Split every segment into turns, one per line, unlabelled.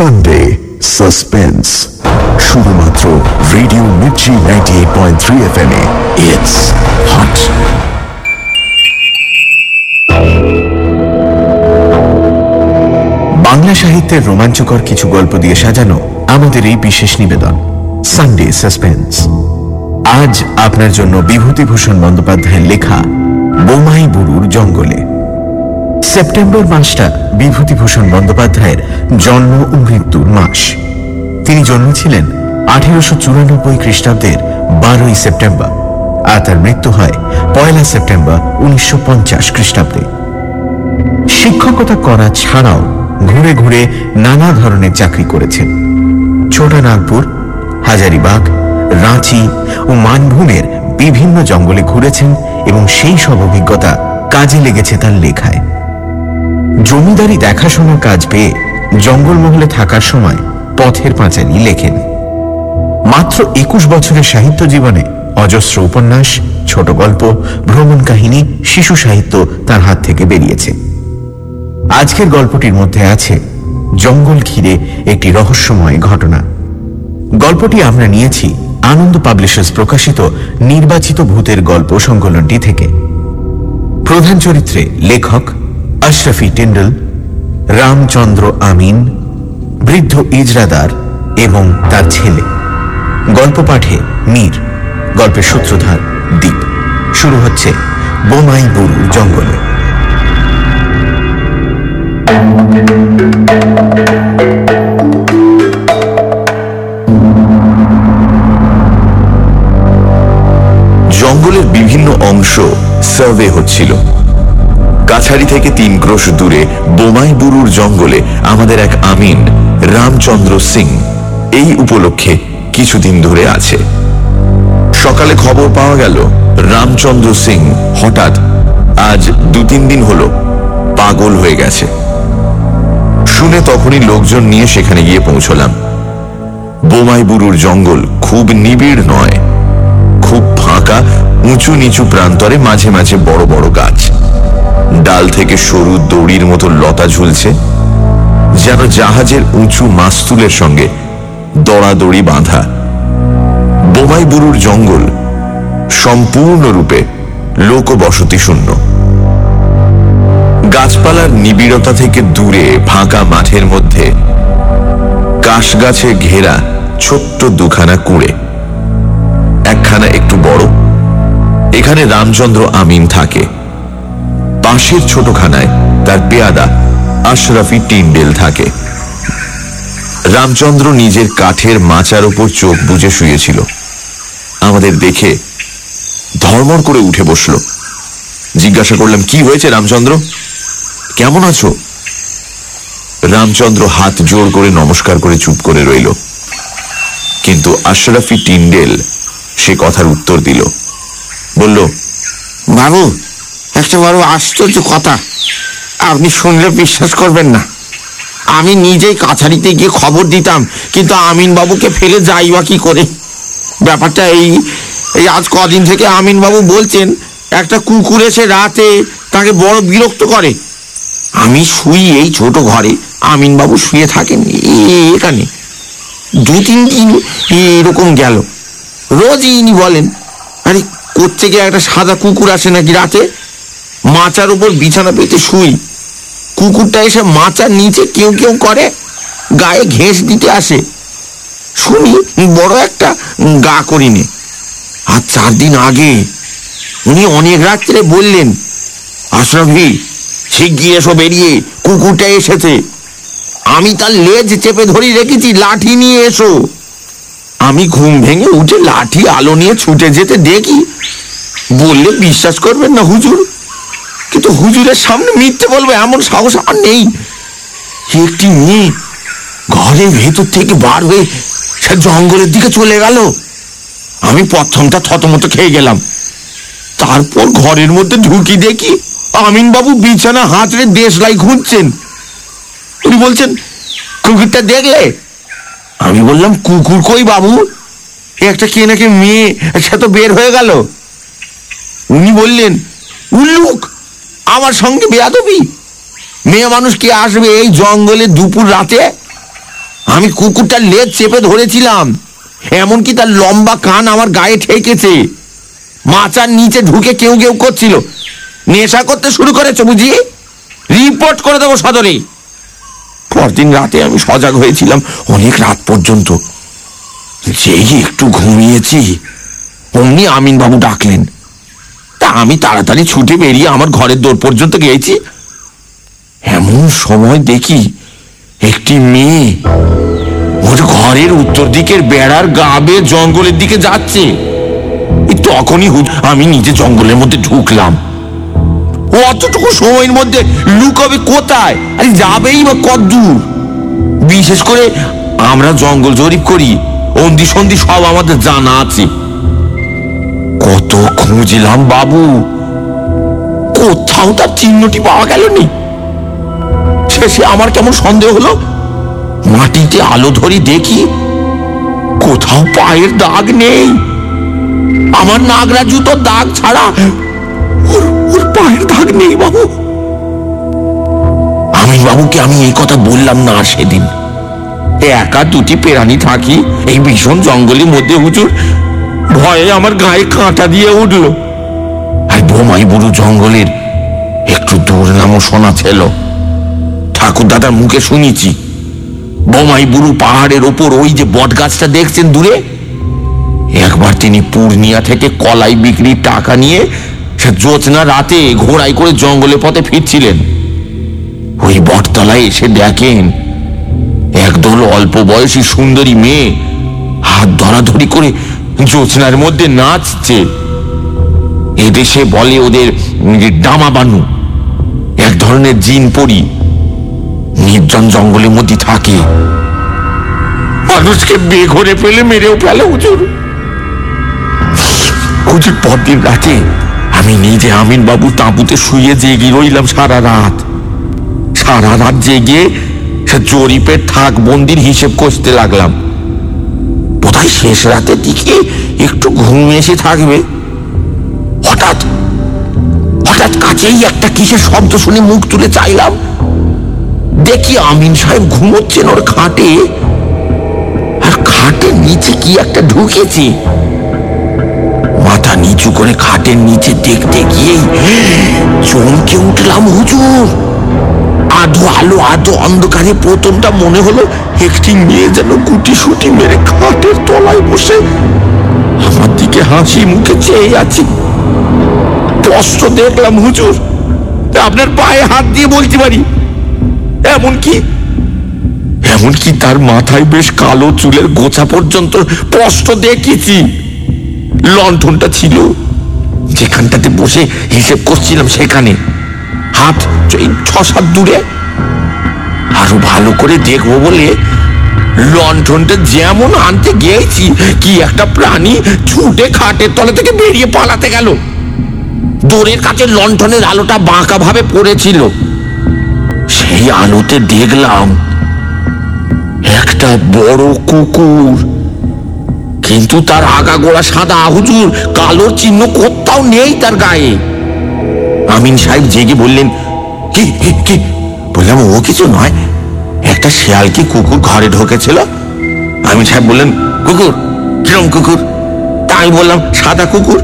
Sunday suspense শুধুমাত্র radio Mirchi ninety eight point three F M it's hot
Bangla সাহিত্যের রোমাঞ্চকর কিছু গল্প দিয়ে সাজানো আমাদের এই বিশেষ নিবেদন সানডে সাসপেন্স আজ আপনার জন্য বিভূতিভূষণ বন্দ্যোপাধ্যায়ের লেখা, বোমাই বুরুর জঙ্গলে। সেপ্টেম্বর মাসটা বিভূতিভূষণ বন্দ্যোপাধ্যায়ের জন্ম ও মৃত্যুর মাস। তিনি জন্মেছিলেন আঠেরোশো চুরানব্বই খ্রিস্টাব্দের বারোই সেপ্টেম্বর আর তার মৃত্যু হয় পয়লা সেপ্টেম্বর উনিশশো পঞ্চাশ খ্রিস্টাব্দে। শিক্ষকতা করা ছাড়াও ঘুরে ঘুরে নানা ধরনের চাকরি করেছেন। ছোটনাগপুর হাজারিবাগ, রাঁচি ও মানভূমের বিভিন্ন জঙ্গলে ঘুরেছেন এবং সেই সব অভিজ্ঞতা কাজে লেগেছে তার লেখায়। জমিদারি দেখাশোনার কাজ পেয়ে জঙ্গলমহলে থাকার সময় পথের পাঁচালি লেখেন। মাত্র একুশ বছরের সাহিত্য জীবনে অজস্র উপন্যাস, ছোট গল্প, ভ্রমণ কাহিনী, শিশু সাহিত্য তার হাত থেকে বেরিয়েছে। আজকের গল্পটির মধ্যে আছে জঙ্গল ঘিরে একটি রহস্যময় ঘটনা। গল্পটি আমরা নিয়েছি আনন্দ পাবলিশার্স প্রকাশিত নির্বাচিত ভূতের গল্প সংকলনটি থেকে। প্রধান চরিত্রে লেখক আশরাফি টেন্ডল, রামচন্দ্র আমিন, বৃদ্ধ ইজরাদার এবং তার ছেলে। গল্প পাঠে মীর, গল্পের সূত্রধার দ্বীপ শুরু হচ্ছে বোমাই বুরুর জঙ্গলে।
জঙ্গলের বিভিন্ন অংশ সার্ভে হচ্ছিল। কাছারি থেকে তিন ক্রোশ দূরে বোমাই বুরুর জঙ্গলে আমাদের এক আমিন, রামচন্দ্র সিং, এই উপলক্ষে কিছুদিন ধরে আছে। সকালে খবর পাওয়া গেল, রামচন্দ্র সিং হঠাৎ আজ দু তিন দিন হলো পাগল হয়ে গেছে। শুনে তখনই লোকজন নিয়ে সেখানে গিয়ে পৌঁছলাম। বোমাই বুরুর জঙ্গল খুব নিবিড় নয়, খুব ফাঁকা, উঁচু নিচু প্রান্তরে মাঝে মাঝে বড় বড় গাছ। ডাল থেকে সরু দড়ির মতো লতা ঝুলছে, যেন জাহাজের উঁচু মাস্তুলের সঙ্গে দড়াদড়ি বাঁধা। বোমাই বুরুর জঙ্গল সম্পূর্ণরূপে লোকবসতি শূন্য। গাছপালার নিবিড়তা থেকে দূরে, ফাঁকা মাঠের মধ্যে কাশ গাছে ঘেরা ছোট্ট দুখানা কুঁড়ে। একখানা একটু বড়, এখানে রামচন্দ্র আমিন থাকে। পাশের ছোটখানায় তার পেয়াদা আশরাফি টিন্ডেল থাকে। রামচন্দ্র নিজের কাঠের মাচার ওপর চোখ বুজে শুয়েছিল। আমাদের দেখে ধর্মর করে উঠে বসল। জিজ্ঞাসা করলাম, কি হয়েছে রামচন্দ্র? কেমন আছো? রামচন্দ্র হাত জোর করে নমস্কার করে চুপ করে রইল। কিন্তু আশরাফি টিন্ডেল সে কথার উত্তর দিল। বলল,
বাবু একটা বড় আশ্চর্য কথা। আপনি শুনলে বিশ্বাস করবেন না। আমি নিজেই কাছারিতে গিয়ে খবর দিতাম, কিন্তু আমিন বাবুকে ফেলে যাই বা কি করে? ব্যাপারটা এই এই আজ কদিন থেকে আমিন বাবু বলছেন, একটা কুকুর এসে রাতে তাকে বড় বিরক্ত করে। আমি শুই এই ছোট ঘরে আমিন বাবু শুয়ে থাকেন এখানে। দু তিন দিন এরকম গেল। রোজই ইনি বলেন, আরে কোথেকে একটা সাদা কুকুর আসে নাকি রাতে? মাচার উপর বিছানা পেতে শুই। কুকুরটা এসে মাচার নিচে কেউ কেউ করে, গায়ে ঘেঁষ দিতে আসে। শুনি বড় একটা গা করিনে আর চার দিন আগে উনি অনেক রাত্রে বললেন আশরাফি শিগগির এসো বেরিয়ে, কুকুরটা এসেছে। আমি তার লেজ চেপে ধরে রেখেছি, লাঠি নিয়ে এসো। আমি ঘুম ভেঙে উঠে লাঠি আলো নিয়ে ছুটে যেতে দেখি, বললে বিশ্বাস করবেন না হুজুর কিন্তু হুজুরের সামনে মিথ্যে বলব, এমন সাহস আমার নেই। একটি মেয়ে ঘরের ভেতর থেকে বার হয়ে সে জঙ্গলের দিকে চলে গেল। আমি প্রথমটা থতমত খেয়ে গেলাম। তারপর ঘরের মধ্যে ঢুকি দেখি আমিন বাবু বিছানা হাতড়ে দেশলাই খুঁজছেন। উনি বলছেন, কুকুরটা দেখলে? আমি বললাম, কুকুর কই বাবু? একটা কে নাকি মেয়ে, সে তো বের হয়ে গেল। উনি বললেন, উল্লুক আমার সঙ্গে বেয়াদবি? মেয়ে মানুষ কে আসবে এই জঙ্গলে দুপুর রাতে? আমি কুকুরটার লেজ চেপে ধরেছিলাম। এমনকি তার লম্বা কান আমার গায়ে ঠেকেছে। মাচার নিচে ঢুকে কেউ কেউ করছিল। নেশা করতে শুরু করেছে, বুঝি? রিপোর্ট করে দেবো সদরে। পরদিন রাতে আমি সজাগ হয়েছিলাম, অনেক রাত পর্যন্ত। যেই একটু ঘুমিয়েছি, অমনি আমিন বাবু ডাকলেন। আমি তাড়াতাড়ি ছুটে বেরিয়ে আমার ঘরের দোর পর্যন্ত গিয়েছি। এমন সময় দেখি একটি মেয়ে ওর ঘরের উত্তর দিকের বেড়ার গা বেয়ে জঙ্গলের দিকে যাচ্ছে। তখনই আমি নিজে জঙ্গলের মধ্যে ঢুকলাম। ও অতটুকু সময়ের মধ্যে লুকাবে কোথায়? আরে যাবেই বা কত দূর বিশেষ করে আমরা জঙ্গল জরিপ করি অন্দি সন্ধি সব আমাদের জানা আছে। কত খুঁজলাম, বাবু? কোথাও তার চিহ্নটি পাওয়া গেল নি শেষে আমার কেমন সন্দেহ হলো? মাটিতে আলো ধরি দেখি কোথাও পায়ের দাগ নেই। আমার নাগরা জুতোর দাগ ছাড়া ওর ওর পায়ের দাগ নেই, বাবু। আমি, বাবুকে আমি এই কথা বললাম না সেদিন। একা দুটি পেরানি থাকি, এই ভীষণ জঙ্গলের মধ্যে হুজুর। ভয়ে আমার গায়ে কাঁটা দিয়ে উঠল। আর বোমাই বুড়ো জঙ্গলের একটু দূর নামও শোনা ছিল। ঠাকুর দাদার মুখে শুনেছি, বোমাই বুড়ো পাহাড়ের ওপর ওই যে বট গাছটা দেখছেন দূরে? একবার তিনি পূর্ণিয়া থেকে কলাই বিক্রির টাকা নিয়ে সে জোৎস্না রাতে ঘোড়াই করে জঙ্গলে পথে ফিরছিলেন। ওই বটতলায় এসে দেখেন, একদল অল্প বয়সী সুন্দরী মেয়ে হাত ধরাধরি করে জোৎস্নার মধ্যে নাচছে। এদেশে বলে ওদের ডামা বানু। এক ধরনের জিন পরি নির্জন জঙ্গলের মধ্যে থাকে। মানুষকে বেঘরে ফেলে মেরেও ফেলে হুজুর। হুজুর, পরদিন রাতে আমি নিজে আমিন বাবু তাঁবুতে শুয়ে জেগে রইলাম সারা রাত। সারা রাত জেগে সে জরিপের থাক বন্দির হিসেব কষতে লাগলাম। বোধহয় শেষ রাতের দিকে একটু ঘুম এসে থাকবে। হঠাৎ হঠাৎ কাছেই একটা কিসের শব্দ শুনে মুখ তুলে চাইলাম। দেখি আমিন সাহেব ঘুমোচ্ছেন ওর খাটে। আর খাটের নিচে কি একটা ঢুকেছে? মাথা নিচু করে খাটের নিচে দেখতে গিয়েই চমকে উঠলাম হুজুর। আধো আলো, আধো অন্ধকারে প্রথমটা মনে হলো একটি মেয়ে যেন গুটি সুটি মেরে খাটের তলায় বসে আমার দিকে হাসি মুখে চেয়ে আছি। স্পষ্ট দেখলাম, হুজুর। আপনার পায়ে হাত দিয়ে বলতে পারি। এমনকি এমনকি তার মাথায় বেশ কালো চুলের গোছা পর্যন্ত স্পষ্ট দেখেছি। লণ্ঠনটা ছিল, যেখানটাতে বসে হিসেব করছিলাম সেখানে। হাত ছ সাত দূরে, আরও ভালো করে দেখব বলে লণ্ঠনটা যেমন আনতে গিয়েছি, কি একটা প্রাণী ছুটে খাটের তলা থেকে বেরিয়ে পালাতে গেল। দোরের কাছে লণ্ঠনের আলোটা বাঁকা ভাবে পড়েছিল। সেই আলোতে দেখলাম, একটা বড় কুকুর। কিন্তু তার আগাগোড়া সাদা, হুজুর, কালোর চিহ্ন কোথাও নেই তার গায়ে। আমিন সাহেব জেগে বললেন কি কি? বললাম, ও কিছু নয় একটা শিয়াল কি কুকুর ঘরে ঢোকেছিল? আমি সাহেব বললেন, কুকুর, কিরম কুকুর? তা আমি বললাম, সাদা কুকুর।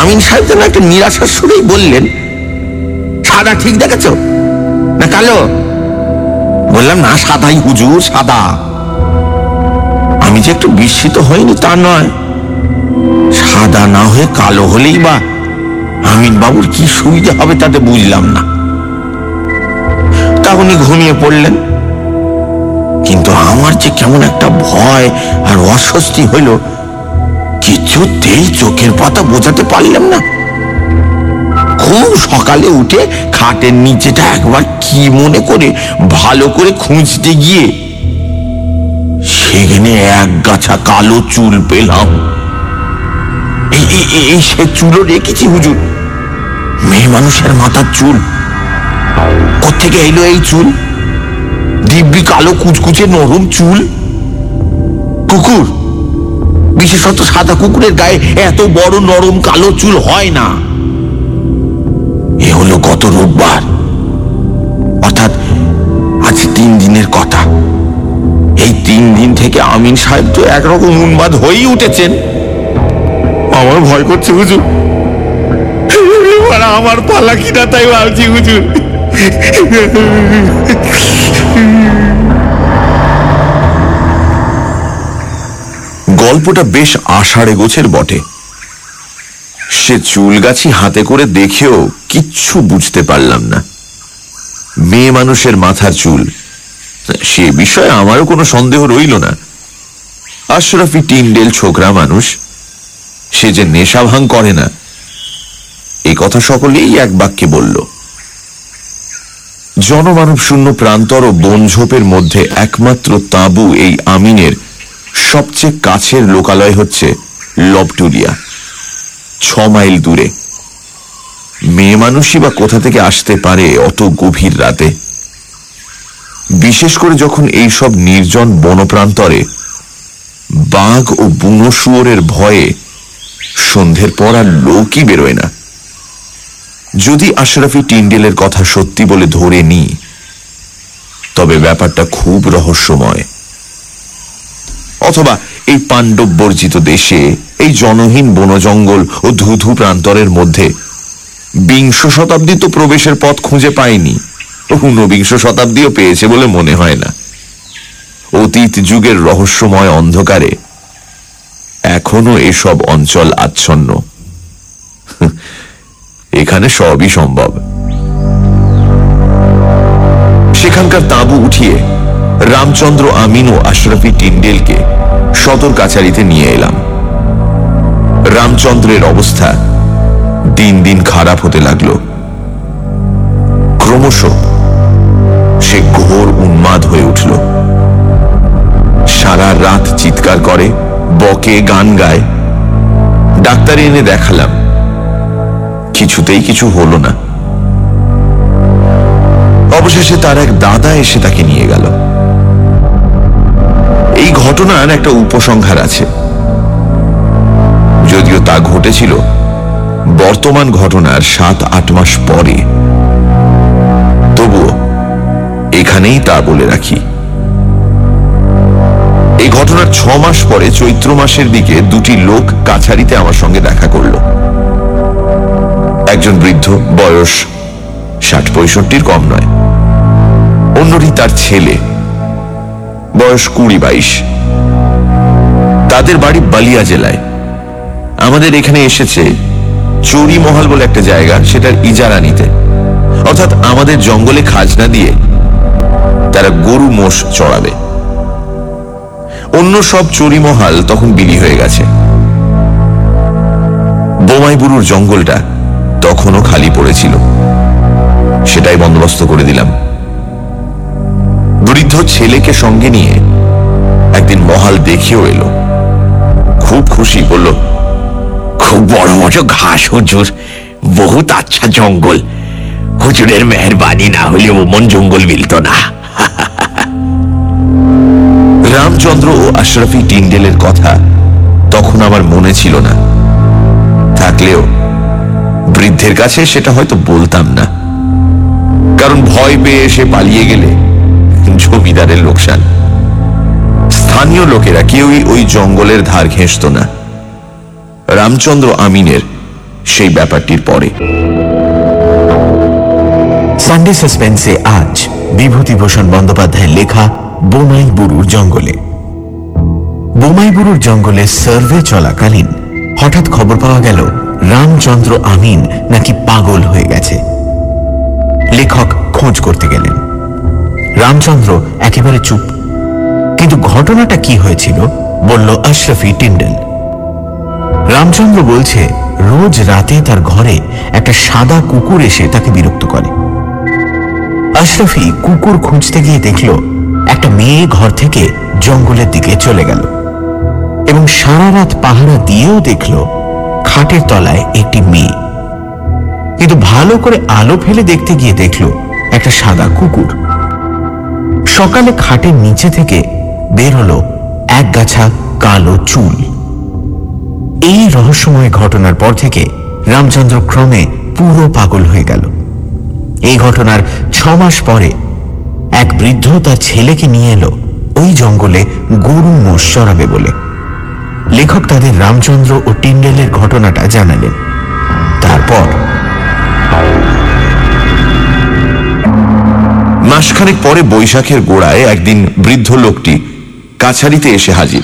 আমিন সাহেব যেন একটা নিরাশার সুরেই বললেন, সাদা ঠিক দেখেছ? না কালো? বললাম, না, সাদাই হুজুর, সাদা। আমি যে একটু বিস্মিত হইনি তা নয়। সাদা না হয়ে কালো হলেই বা আমিন বাবুর কি সুবিধা হবে তাতে বুঝলাম না। তা উনি ঘুমিয়ে পড়লেন। আমার যে কেমন একটা ভয় আর অস্বস্তি হইল, কিছুতেই চোখের পাতা বোঝাতে পারলাম না। খুব সকালে উঠে খাটের নিচেটা একবার কি মনে করে ভালো করে খুঁজতে গিয়ে সেখানে এক গাছা কালো চুল পেলাম। এই সে চুলও রেখেছি হুজুর। মেয়ে মানুষের মাথার চুল। কোথেকে এলো এই চুল? দিব্যি কালো কুচকুচে নরম চুল। কুকুর, বিশেষত সাদা কুকুরের গায়ে এত বড় নরম কালো চুল হয় না। এ হলো গত রোববার। অর্থাৎ আজ তিন দিনের কথা।
এই তিন দিন থেকে আমিন সাহেব তো একরকম উন্মাদ হয়েই উঠেছেন। আমার ভয় করছে হুজুর। আমার পালা কিনা তাই ভাবছি হুজুর।
গল্পটা বেশ আষাঢ়ে গোছের বটে। সে চুলগাছি হাতে করে দেখেও কিচ্ছু বুঝতে পারলাম না। মেয়ে মানুষের মাথার চুল। সে বিষয়ে আমারও কোনো সন্দেহ রইল না। আশরাফি টিন্ডেল ছোকরা মানুষ। সে যে নেশা ভাঙ করে না। এ কথা সকলেই এক বাক্যে বলল। জনমানব শূন্য প্রান্তর ও বনঝোপের মধ্যে একমাত্র তাঁবু এই আমিনের সবচেয়ে কাছের লোকালয় হচ্ছে লবটুরিয়া ছ মাইল দূরে। মেয়ে মানুষই বা কোথা থেকে আসতে পারে অত গভীর রাতে। বিশেষ করে যখন এই সব নির্জন বনপ্রান্তরে বাঘ ও বুনো শুয়োরের ভয়ে সন্ধ্যের পর আর লোকই বেরোয় না। যদি আশরাফি টিন্ডেলের কথা সত্যি বলে ধরে নি, তবে ব্যাপারটা খুব রহস্যময়। অথবা এই পাণ্ডব বর্জিত দেশে এই জনহীন বনজঙ্গল ও ধুধু প্রান্তরের মধ্যে বিংশ শতাব্দী তো প্রবেশের পথ খুঁজে পায়নি, ঊনবিংশ শতাব্দীও পেয়েছে বলে মনে হয় না। অতীত যুগের রহস্যময় অন্ধকারে এখনও এসব অঞ্চল আচ্ছন্ন। এখানে সবই সম্ভব। সেখানকার তাঁবু উঠিয়ে রামচন্দ্র আমিন ও আশরাফি টিন্ডেলকে সদর কাছারিতে নিয়ে এলাম। রামচন্দ্রের অবস্থা দিন দিন খারাপ হতে লাগল। ক্রমশ সে ঘোর উন্মাদ হয়ে উঠল। সারা রাত চিৎকার করে, বকে, গান গায়। ডাক্তারে এনে দেখালাম। কিছুতেই কিছু হলো না। অবশেষে তার এক দাদা এসে তাকে নিয়ে গেল। এই ঘটনার একটা উপসংহার আছে। যদিও তা ঘটেছিল, বর্তমান ঘটনার সাত, আট মাস পরে। তবুও এখানেই তা বলে রাখি। এই ঘটনার ছ মাস পরে চৈত্র মাসের দিকে দুটি লোক কাছারিতে আমার সঙ্গে দেখা করল। একজন বৃদ্ধ, বয়স ষাট পঁয়ষট্টির, কম নয়। অন্যটি তার ছেলে, বয়স কুড়ি বাইশ। তাদের বাড়ি বালিয়া জেলায়। আমাদের এখানে এসেছে চৌরি মহল বলে একটা জায়গা, সেটার ইজারা নিতে। অর্থাৎ আমাদের জঙ্গলে খাজনা দিয়ে তারা গরু মোষ চড়াবে। অন্য সব চুরিমহাল তখন বিলি হয়ে গেছে। বোমাইবুরুর জঙ্গলটা তখনও খালি পড়েছিল। সেটাই বন্দোবস্ত করে দিলাম। বৃদ্ধ ছেলেকে সঙ্গে নিয়ে একদিন মহাল দেখিয়েও এলো। খুব খুশি, বলল,
খুব বড় বড় ঘাস, হুজুর। বহুত আচ্ছা জঙ্গল। হুজুরের মেহরবানি না হলে ওমন জঙ্গল মিলত না।
রামচন্দ্র ও আশরাফি টিন্ডেলের কথা তখন আমার মনে ছিল না। থাকলেও বৃদ্ধের কাছে, সেটা হয়তো বলতাম না। কারণ ভয় পেয়ে এসে পালিয়ে গেলে জমিদারের লোকসান। স্থানীয় লোকেরা কেউই ওই জঙ্গলের ধার ঘেঁষত না। রামচন্দ্র আমিনের সেই ব্যাপারটির পরে।
সানডে সাসপেন্সে আজ বিভূতিভূষণ বন্দ্যোপাধ্যায়ের লেখা বোমাই বুরুর জঙ্গলে। বোমাই বুরুর জঙ্গলে সার্ভে চলাকালীন হঠাৎ খবর পাওয়া গেল রামচন্দ্র আমিন নাকি পাগল হয়ে গেছে? লেখক খোঁজ করতে গেলেন। রামচন্দ্র একেবারে চুপ। কিন্তু ঘটনাটা কি হয়েছিল? বলল আশরাফি টিন্ডেল। রামচন্দ্র বলছে, রোজ রাতে তার ঘরে একটা সাদা কুকুর এসে তাকে বিরক্ত করে। আশরাফি কুকুর খুঁজতে গিয়ে দেখল, একটা মেয়ে ঘর থেকে জঙ্গলের দিকে চলে গেল। এবং সারা রাত পাহারা দিয়েও দেখল খাটের তলায় একটি মেয়ে। কিন্তু ভালো করে আলো ফেলে দেখতে গিয়ে দেখল একটা সাদা কুকুর। সকালে খাটের নিচে থেকে বের হলো এক গাছা কালো চুল। এই রহস্যময় ঘটনার পর থেকে রামচন্দ্র ক্রমে পুরো পাগল হয়ে গেল। এই ঘটনার ছ মাস পরে এক বৃদ্ধ তার ছেলেকে নিয়ে এলো ওই জঙ্গলে গরু মোষ চড়াবে বলে। লেখক তাদের রামচন্দ্র ও টিন্ডেলের ঘটনাটা জানালেন। তারপর
মাসখানেক পরে বৈশাখের গোড়ায় একদিন বৃদ্ধ লোকটি কাছারিতে এসে হাজির।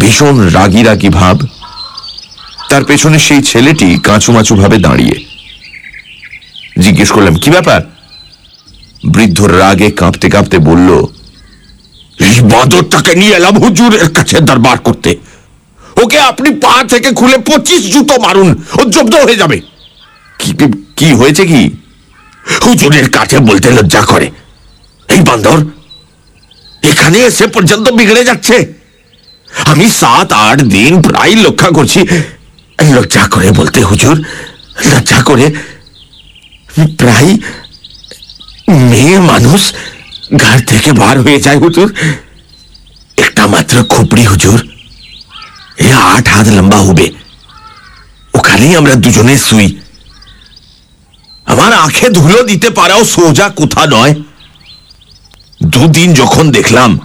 ভীষণ রাগি রাগি ভাব। তার পেছনে সেই ছেলেটি কাঁচুমাচু ভাবে দাঁড়িয়ে। জিজ্ঞেস করলাম কি ব্যাপার? বৃদ্ধ রাগে কাঁপতে কাঁপতে বলল
এই বাঁদরটাকে নিয়ে এলাম হুজুরের কাছে দরবার করতে। ওকে আপনি পা থেকে খুলে পঁচিশ জুতো মারুন, ও জব্দ হয়ে যাবে।
কি হয়েছে কি?
হুজুরের কাছে বলতে লজ্জা করে। এই বান্দর, এখানে এসে পর্যন্ত বিগড়ে যাচ্ছে। আমি সাত, আট দিন প্রায় লক্ষ্য করছি। লজ্জা করে বলতে হুজুর, লজ্জা করে প্রায় মেয়ে মানুষ ঘর থেকে বার হয়ে যায়, হুজুর। একটা মাত্র খুপড়ি, হুজুর। এ আট হাত লম্বা হবে। ওখানেই আমরা দুজনে শুই। আমার আঁখে ধুলো দিতে পারাও সোজা কোথা নয়। দুদিন যখন দেখলাম,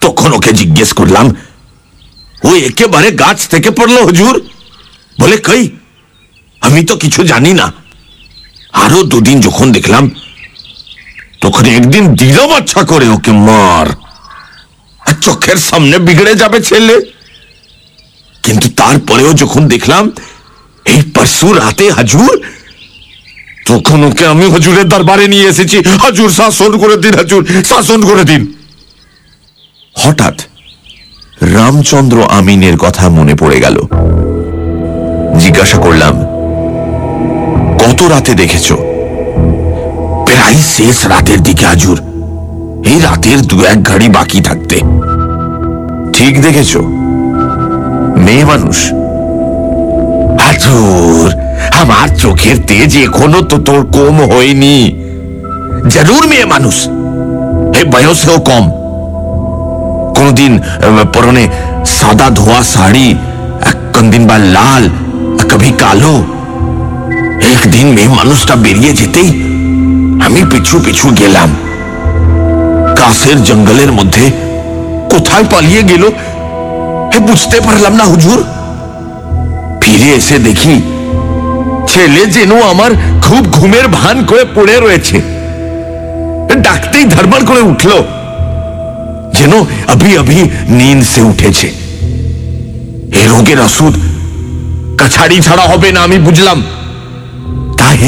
তখন ওকে জিজ্ঞেস করলাম, ও একেবারে গাছ থেকে পড়ল, হুজুর? বলে, কই? আমি তো কিছু জানি না। আরও দুদিন যখন দেখলাম তখন একদিন দিলাম আচ্ছা করে ওকে মার। আর চোখের সামনে বিগড়ে যাবে ছেলে। কিন্তু তারপরেও যখন দেখলাম, এই পরশু রাতে হাজুর, তখন ওকে আমি হজুরের দরবারে নিয়ে এসেছি। হাজুর, শাসন করে দিন হাজুর, শাসন করে দিন।
হঠাৎ রামচন্দ্র আমিনের কথা মনে পড়ে গেল। জিজ্ঞাসা করলাম, কত রাতে দেখেছ?
প্রায় শেষ রাতের দিকে হাজুর এই রাতের দু এক ঘড়ি বাকি থাকতে।
ঠিক দেখেছ? মেয়ে মানুষ।
হাজুর আমার চোখের তেজ এখনও তো তোর কম হয়নি। জরুর মেয়ে মানুষ। এই বয়সেও কম। কোনদিন পরনে সাদা ধোয়া শাড়ি কোনদিন বা লাল কবি কালো। একদিন মেয়ে মানুষটা বেরিয়ে যেতেই আমি পিছু পিছু গেলাম। কাশের জঙ্গলের মধ্যে কোথায় পালিয়ে গেল হে বুঝতে পারলাম না হুজুর। ফিরে এসে দেখি ছেলে যেন আমার খুব ঘুমের ভান করে পড়ে রয়েছে। ডাকতেই ধরবার করে উঠল, যেন আবি আবি নিন সে উঠেছে। এ রোগের অসুদ কাছাড়ি ছাড়া হবে না আমি বুঝলাম। তাই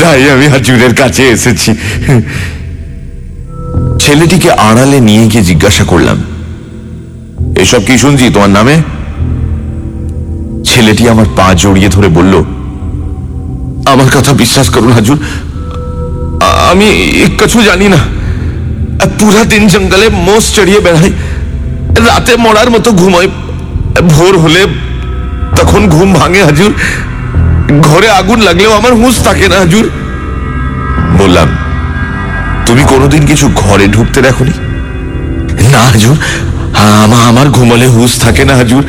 তাই আমি হাজুরের কাছে এসেছি।
ছেলেটিকে আড়ালে নিয়ে গিয়ে জিজ্ঞাসা করলাম, এসব কি শুনছি তোমার নামে? ছেলেটি আমার পা জড়িয়ে ধরে বলল,
আমার কথা বিশ্বাস করুন হাজুর আমি কিছু জানি না। পুরা দিন জঙ্গলে মোষ চড়িয়ে বেড়াই। রাতে মরার মতো ঘুমাই ভোর হলে তখন ঘুম ভাঙে, হাজুর। ঘরে আগুন লাগলেও আমার হুঁশ থাকে না, হাজুর।
বললাম, তুমি কোনোদিন কিছু ঘরে ঢুকতে দেখনি?
না, হাজুর। আমার ঘুমালে হুঁশ থাকে না, হাজুর।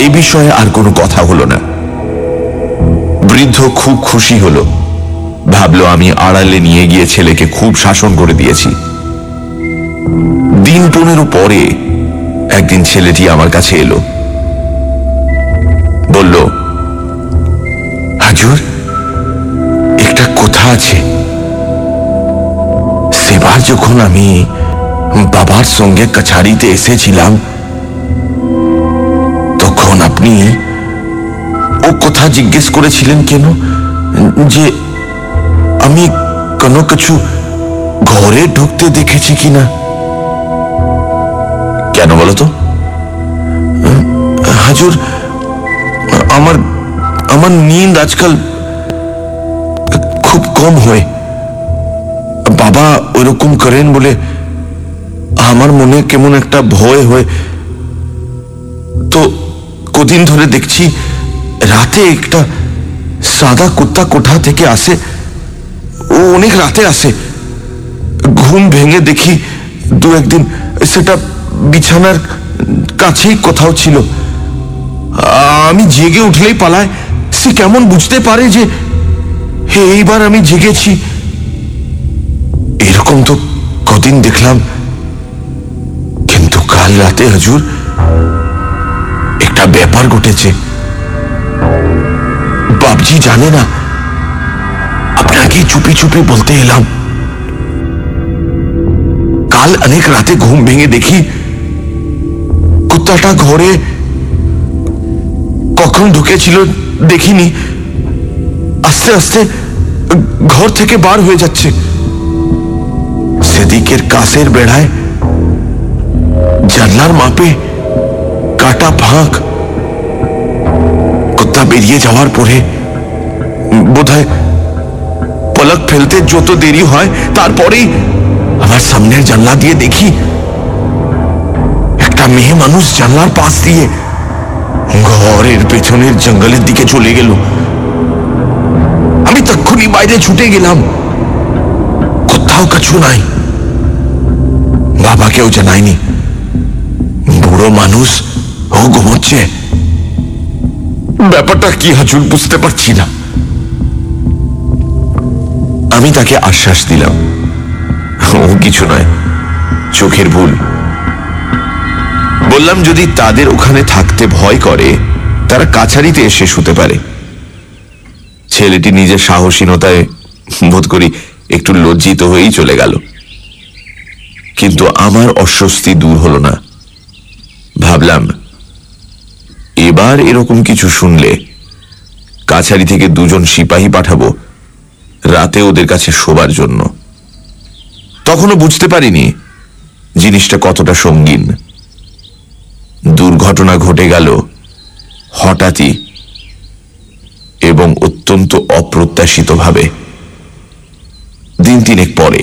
এই বিষয়ে আর কোনো কথা হলো না। বৃদ্ধ খুব খুশি হলো। ভাবলো, আমি আড়ালে নিয়ে গিয়ে ছেলেকে খুব শাসন করে দিয়েছি। দিন পনেরো পরে একদিন ছেলেটি আমার কাছে এলো।
হাজুর, একটা কথা আছে। সেবার যখন আমি বাবার সঙ্গে কাছারিতে এসেছিলাম, তখন আপনি ও কথা জিজ্ঞেস করেছিলেন কেন? যে আমি কোনো কিছু ঘরে ঢুকতে দেখেছি কিনা?
কেন বলো তো?
হাজুর, আমার আমার নিন্দ আজকাল খুব কম হয়। বাবা ওইরকম করেন বলে আমার মনে কেমন একটা ভয় হয়। তো কদিন ধরে দেখছি রাতে একটা সাদা কুত্তা কোঠা থেকে আসে। ও অনেক রাতে আসে। ঘুম ভেঙে দেখি দু একদিন সেটা বিছানার কাছেই কোথাও ছিল। আমি জেগে উঠলেই পালায়। সে কেমন বুঝতে পারে যে, হে, এইবার আমি জেগেছি। এরকম তো কদিন দেখলাম। কিন্তু কাল রাতে হুজুর, একটা ব্যাপার ঘটেছে। বাবজি জানে না। আপনাকে চুপি চুপি বলতে এলাম। কাল অনেক রাতে ঘুম ভেঙে দেখি, কুত্তাটা ঘরে কখন ঢুকেছিল দেখিনি। আস্তে আস্তে ঘর থেকে বার হয়ে যাচ্ছে। সেদিকের কাছের বেড়ায় জানলার মাপে কাটা ফাঁক। কুত্তা বেরিয়ে যাওয়ার পরে বোধহয় পলক ফেলতে যত দেরি হয়, তারপরেই আমার সামনের জানলা দিয়ে দেখি, একটা মেয়ে মানুষ জানলার পাশ দিয়ে ঘরের পেছনের জঙ্গলের দিকে চলে গেল। আমি তক্ষুনি বাইরে ছুটে গেলাম। কোথাও কিছু নাই। বাবাকেও জানায়নি বুড়ো মানুষ ও ঘুমোচ্ছে ব্যাপারটা কি হাজুর বুঝতে পারছি না। আমি তাকে আশ্বাস দিলাম। ও কিছু নয়, চোখের ভুল। বললাম, যদি তাদের ওখানে থাকতে ভয় করে, তারা কাছারিতে এসে শুতে পারে। ছেলেটি নিজের সাহসীনতায় বোধ করি একটু লজ্জিত হয়েই চলে গেল। কিন্তু আমার অস্বস্তি দূর হল না। ভাবলাম, এবার এরকম কিছু শুনলে কাছারি থেকে দুজন সিপাহী পাঠাবো, রাতে ওদের কাছে শোবার জন্য। তখনও বুঝতে পারিনি জিনিসটা কতটা সঙ্গীন। দুর্ঘটনা ঘটে গেল। হঠাৎই এবং অত্যন্ত অপ্রত্যাশিতভাবে। দিন তিনেক পরে।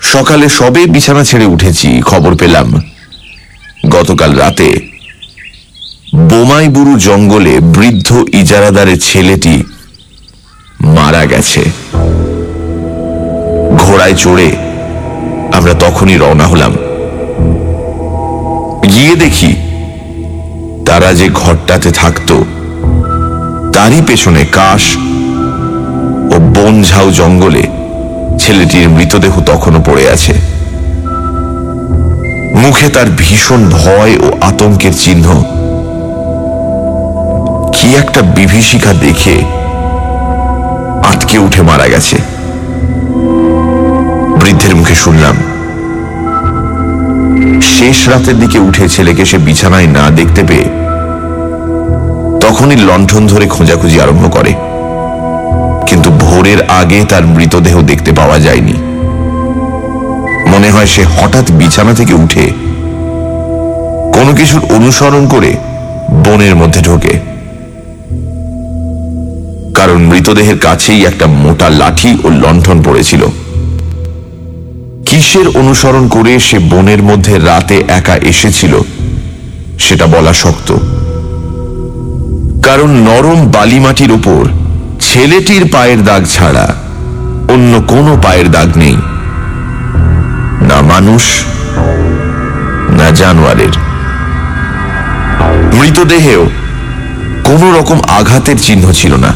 সকালে সবে বিছানা ছেড়ে উঠেছি, খবর পেলাম। গতকাল রাতে বোমাইবুরু জঙ্গলে বৃদ্ধ ইজারাদারের ছেলেটি মারা গেছে। ঘোড়ায় চড়ে আমরা তখনই রওনা হলাম। গিয়ে দেখি তারা যে ঘরটাতে থাকতো, তারই পেছনে কাশ ও বনঝাউ জঙ্গলে ছেলেটির মৃতদেহ তখনও পড়ে আছে। মুখে তার ভীষণ ভয় ও আতঙ্কের চিহ্ন। কি একটা বিভীষিকা দেখে আটকে উঠে মারা গেছে। বৃদ্ধের মুখে শুনলাম শেষ রাতের দিকে উঠে ছেলেকে সে বিছানায় না দেখতে পেয়ে তখনই লণ্ঠন ধরে খোঁজাখুঁজি আরম্ভ করে। কিন্তু ভোরের আগে তার মৃতদেহ দেখতে পাওয়া যায়নি। মনে হয় সে হঠাৎ বিছানা থেকে উঠে কোনো কিছুর অনুসরণ করে বনের মধ্যে ঢোকে। কারণ মৃতদেহের কাছেই একটা মোটা লাঠি ও লণ্ঠন পড়েছিল। কিসের অনুসরণ করে সে বনের মধ্যে রাতে একা এসেছিল, সেটা বলা শক্ত। কারণ নরম বালিমাটির উপর ছেলেটির পায়ের দাগ ছাড়া অন্য কোনো পায়ের দাগ নেই। না মানুষ, না জানোয়ারের। মৃতদেহেও কোন রকম আঘাতের চিহ্ন ছিল না।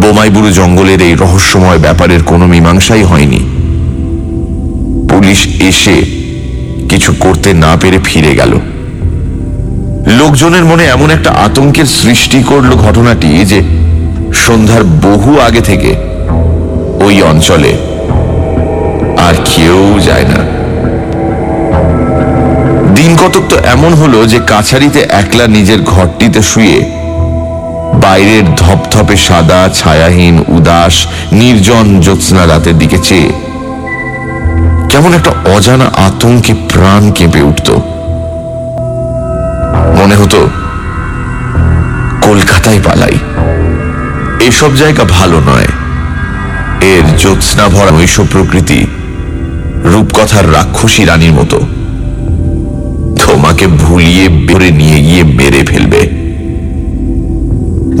বোমাইবুরু জঙ্গলের এই রহস্যময় ব্যাপারের কোনো মীমাংসাই হয়নি। পুলিশ এসে কিছু করতে না পেরে ফিরে গেল। লোকজনের মনে এমন একটা আতঙ্কের সৃষ্টি করল ঘটনাটি যে সন্ধ্যার বহু আগে থেকে ওই অঞ্চলে আর কেউ যায় না। দিন কতক তো এমন হলো যে কাছারিতে একলা নিজের ঘরটিতে শুয়ে বাইরের ধপধপে সাদা, ছায়াহীন, উদাস, নির্জন জ্যোৎস্না রাতের দিকে চেয়ে কেমন একটা অজানা আতঙ্কে প্রাণ কেঁপে উঠত। মনে হতো, কলকাতায় পালাই। এসব জায়গা ভালো নয়। এর জ্যোৎস্না ভরা ঐশ প্রকৃতি, রূপকথার রাক্ষসী রানীর মতো। তোমাকে ভুলিয়ে বেড়ে নিয়ে গিয়ে মেরে ফেলবে।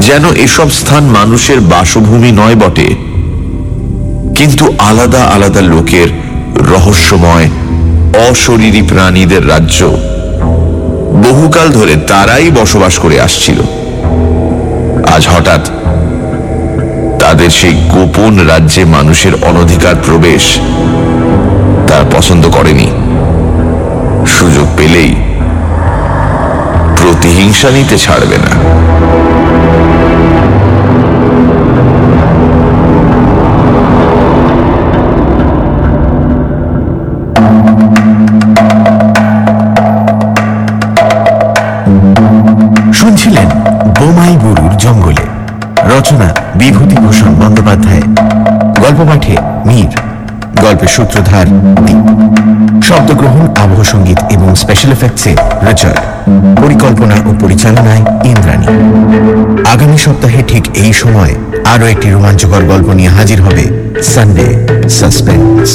যেন এসব স্থান মানুষের বাসভূমি নয় বটে। কিন্তু আলাদা আলাদা লোকের রহস্যময়, অশরীরী প্রাণীদের রাজ্য। বহুকাল ধরে তারাই বসবাস করে আসছিল। আজ হঠাৎ তাদের সেই গোপন রাজ্যে মানুষের অনধিকার প্রবেশ। তারা পছন্দ করেনি। সুযোগ পেলেই প্রতিহিংসা নিতে ছাড়বে না।
বোমাই বুরুর জঙ্গলে। রচনা বিভূতিভূষণ বন্দ্যোপাধ্যায়। গল্প পাঠে মীর। গল্পের সূত্রধার দীপ শব্দগ্রহণ, আবহ সংগীত এবং স্পেশাল এফেক্টসে রিচার্ড পরিকল্পনা ও পরিচালনায় ইন্দ্রাণী। আগামী সপ্তাহে ঠিক এই সময় আরও একটি রোমাঞ্চকর গল্প নিয়ে হাজির হবে সানডে সাসপেন্স